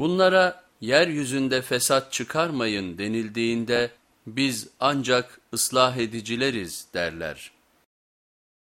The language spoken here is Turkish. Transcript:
Bunlara yeryüzünde fesat çıkarmayın denildiğinde biz ancak ıslah edicileriz derler.